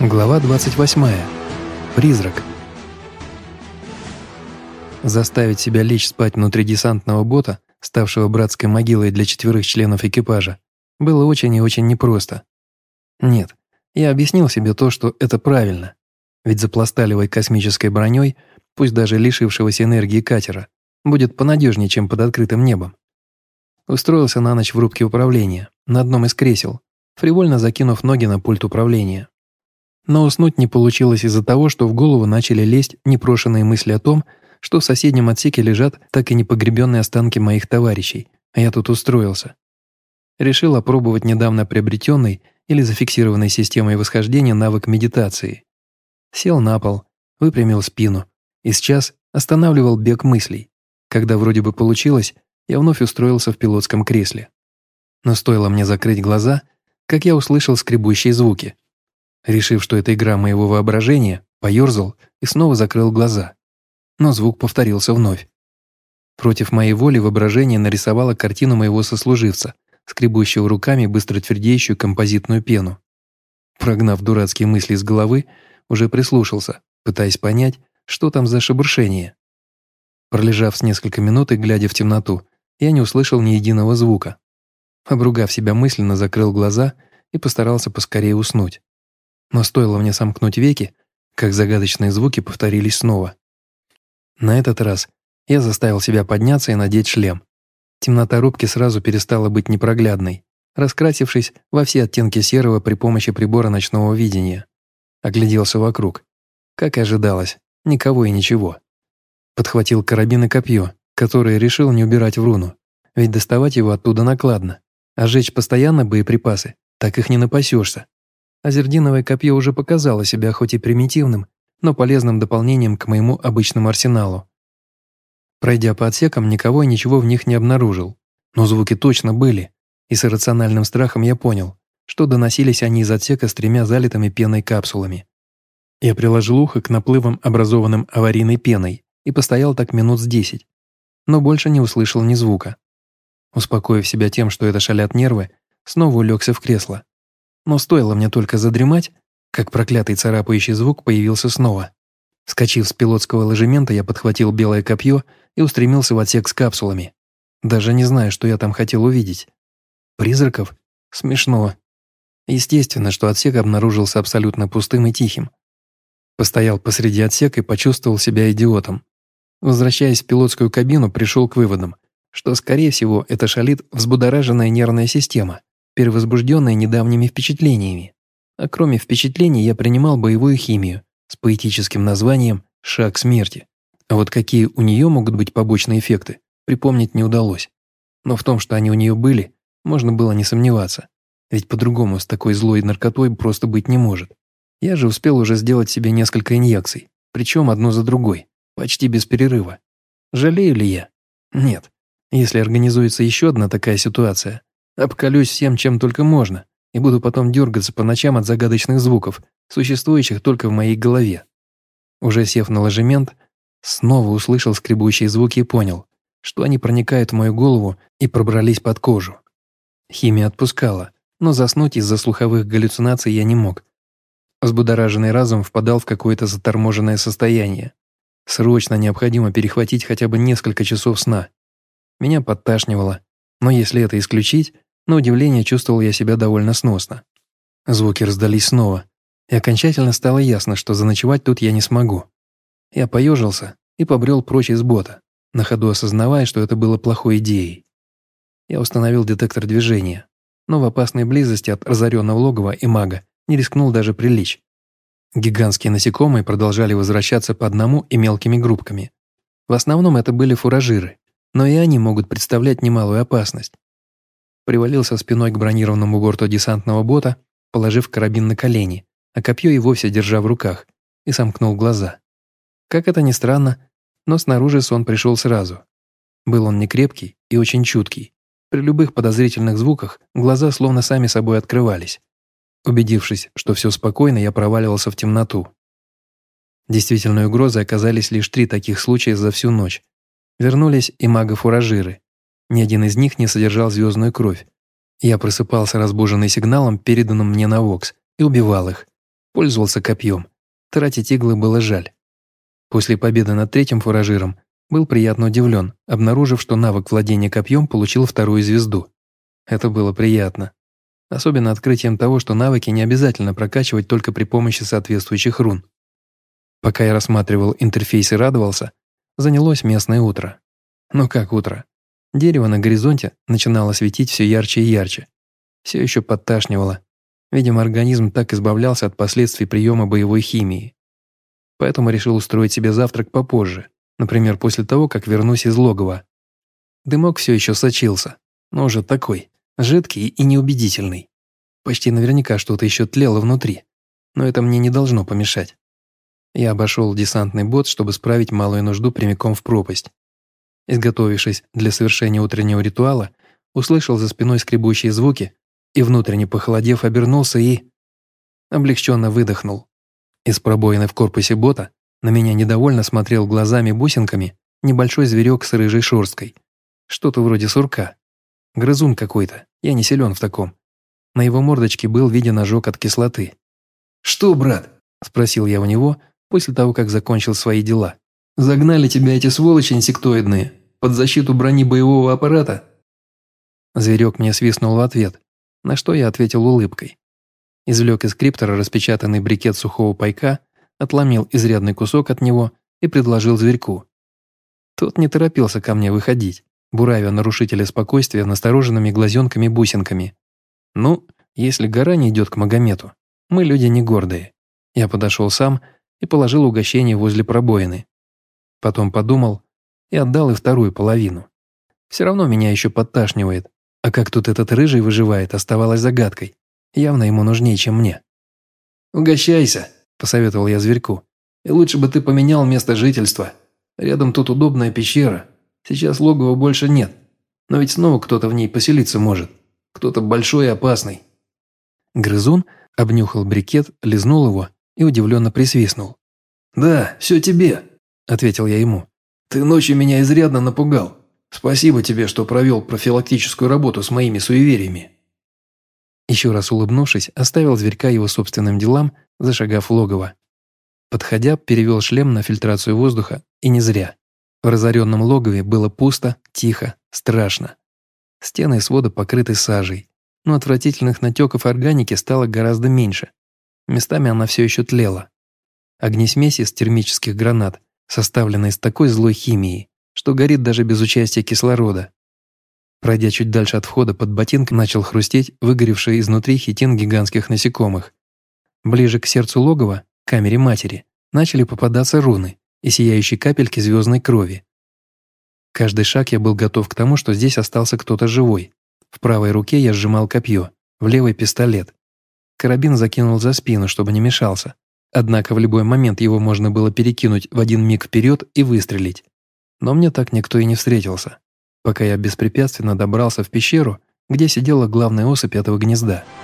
Глава 28. Призрак. Заставить себя лечь спать внутри десантного бота, ставшего братской могилой для четверых членов экипажа, было очень и очень непросто. Нет, я объяснил себе то, что это правильно, ведь за пласталевой космической броней, пусть даже лишившегося энергии катера, будет понадежнее, чем под открытым небом. Устроился на ночь в рубке управления, на одном из кресел, фривольно закинув ноги на пульт управления. Но уснуть не получилось из-за того, что в голову начали лезть непрошенные мысли о том, что в соседнем отсеке лежат так и не погребенные останки моих товарищей, а я тут устроился. Решил опробовать недавно приобретенный или зафиксированной системой восхождения навык медитации. Сел на пол, выпрямил спину и сейчас останавливал бег мыслей. Когда вроде бы получилось, я вновь устроился в пилотском кресле. Но стоило мне закрыть глаза, как я услышал скребущие звуки – Решив, что это игра моего воображения, поерзал и снова закрыл глаза. Но звук повторился вновь. Против моей воли воображение нарисовало картину моего сослуживца, скребущего руками быстро твердеющую композитную пену. Прогнав дурацкие мысли из головы, уже прислушался, пытаясь понять, что там за шебуршение. Пролежав с несколько минут и глядя в темноту, я не услышал ни единого звука. Обругав себя мысленно, закрыл глаза и постарался поскорее уснуть. Но стоило мне сомкнуть веки, как загадочные звуки повторились снова. На этот раз я заставил себя подняться и надеть шлем. Темнота рубки сразу перестала быть непроглядной, раскрасившись во все оттенки серого при помощи прибора ночного видения. Огляделся вокруг. Как и ожидалось, никого и ничего. Подхватил карабин и копье, которое решил не убирать в руну, ведь доставать его оттуда накладно, а жечь постоянно боеприпасы, так их не напасешься. Азердиновое копье уже показало себя хоть и примитивным, но полезным дополнением к моему обычному арсеналу. Пройдя по отсекам, никого и ничего в них не обнаружил. Но звуки точно были, и с иррациональным страхом я понял, что доносились они из отсека с тремя залитыми пеной капсулами. Я приложил ухо к наплывам, образованным аварийной пеной, и постоял так минут с десять, но больше не услышал ни звука. Успокоив себя тем, что это шалят нервы, снова улегся в кресло но стоило мне только задремать, как проклятый царапающий звук появился снова. Скочив с пилотского ложемента, я подхватил белое копье и устремился в отсек с капсулами. Даже не знаю, что я там хотел увидеть. Призраков? Смешно. Естественно, что отсек обнаружился абсолютно пустым и тихим. Постоял посреди отсека и почувствовал себя идиотом. Возвращаясь в пилотскую кабину, пришел к выводам, что, скорее всего, это шалит взбудораженная нервная система перевозбужденная недавними впечатлениями. А кроме впечатлений я принимал боевую химию с поэтическим названием «Шаг смерти». А вот какие у нее могут быть побочные эффекты, припомнить не удалось. Но в том, что они у нее были, можно было не сомневаться. Ведь по-другому с такой злой наркотой просто быть не может. Я же успел уже сделать себе несколько инъекций, причем одну за другой, почти без перерыва. Жалею ли я? Нет. Если организуется еще одна такая ситуация, Обколюсь всем, чем только можно, и буду потом дергаться по ночам от загадочных звуков, существующих только в моей голове. Уже сев на ложемент, снова услышал скребущие звуки и понял, что они проникают в мою голову и пробрались под кожу. Химия отпускала, но заснуть из-за слуховых галлюцинаций я не мог. Взбудораженный разум впадал в какое-то заторможенное состояние. Срочно необходимо перехватить хотя бы несколько часов сна. Меня подташнивало, но если это исключить, на удивление чувствовал я себя довольно сносно. Звуки раздались снова, и окончательно стало ясно, что заночевать тут я не смогу. Я поежился и побрел прочь из бота, на ходу осознавая, что это было плохой идеей. Я установил детектор движения, но в опасной близости от разоренного логова и мага не рискнул даже прилечь. Гигантские насекомые продолжали возвращаться по одному и мелкими группками. В основном это были фуражиры, но и они могут представлять немалую опасность привалился спиной к бронированному борту десантного бота, положив карабин на колени, а копье и вовсе держа в руках, и сомкнул глаза. Как это ни странно, но снаружи сон пришел сразу. Был он некрепкий и очень чуткий. При любых подозрительных звуках глаза словно сами собой открывались. Убедившись, что все спокойно, я проваливался в темноту. Действительной угрозой оказались лишь три таких случая за всю ночь. Вернулись и магофуражиры, ни один из них не содержал звездную кровь. Я просыпался разбуженный сигналом, переданным мне на Вокс, и убивал их. Пользовался копьем. Тратить иглы было жаль. После победы над третьим фуражиром был приятно удивлен, обнаружив, что навык владения копьем получил вторую звезду. Это было приятно. Особенно открытием того, что навыки не обязательно прокачивать только при помощи соответствующих рун. Пока я рассматривал интерфейс и радовался, занялось местное утро. Но как утро? Дерево на горизонте начинало светить все ярче и ярче. Все еще подташнивало. Видимо, организм так избавлялся от последствий приема боевой химии. Поэтому решил устроить себе завтрак попозже, например, после того, как вернусь из логова. Дымок все еще сочился, но уже такой, жидкий и неубедительный. Почти наверняка что-то еще тлело внутри, но это мне не должно помешать. Я обошел десантный бот, чтобы справить малую нужду прямиком в пропасть. Изготовившись для совершения утреннего ритуала, услышал за спиной скребущие звуки и, внутренне похолодев, обернулся и... облегченно выдохнул. Из пробоины в корпусе бота на меня недовольно смотрел глазами-бусинками небольшой зверек с рыжей шерсткой. Что-то вроде сурка. Грызун какой-то, я не силен в таком. На его мордочке был виден ожог от кислоты. «Что, брат?» – спросил я у него после того, как закончил свои дела. «Загнали тебя эти сволочи инсектоидные под защиту брони боевого аппарата?» Зверек мне свистнул в ответ, на что я ответил улыбкой. Извлек из криптора распечатанный брикет сухого пайка, отломил изрядный кусок от него и предложил зверьку. Тот не торопился ко мне выходить, буравя нарушителя спокойствия настороженными глазенками-бусинками. Ну, если гора не идет к Магомету, мы люди не гордые. Я подошел сам и положил угощение возле пробоины. Потом подумал и отдал и вторую половину. Все равно меня еще подташнивает, а как тут этот рыжий выживает, оставалось загадкой. Явно ему нужнее, чем мне. «Угощайся», – посоветовал я зверьку. «И лучше бы ты поменял место жительства. Рядом тут удобная пещера. Сейчас логова больше нет. Но ведь снова кто-то в ней поселиться может. Кто-то большой и опасный». Грызун обнюхал брикет, лизнул его и удивленно присвистнул. «Да, все тебе», – ответил я ему. «Ты ночью меня изрядно напугал. Спасибо тебе, что провел профилактическую работу с моими суевериями». Еще раз улыбнувшись, оставил зверька его собственным делам, зашагав логово. Подходя, перевел шлем на фильтрацию воздуха, и не зря. В разоренном логове было пусто, тихо, страшно. Стены и своды покрыты сажей, но отвратительных натеков органики стало гораздо меньше. Местами она все еще тлела. Огнесмесь из термических гранат, составленная из такой злой химией, что горит даже без участия кислорода. Пройдя чуть дальше от входа, под ботинком начал хрустеть выгоревший изнутри хитин гигантских насекомых. Ближе к сердцу логова, камере матери, начали попадаться руны и сияющие капельки звездной крови. Каждый шаг я был готов к тому, что здесь остался кто-то живой. В правой руке я сжимал копье, в левой пистолет. Карабин закинул за спину, чтобы не мешался. Однако в любой момент его можно было перекинуть в один миг вперед и выстрелить. Но мне так никто и не встретился, пока я беспрепятственно добрался в пещеру, где сидела главная особь этого гнезда –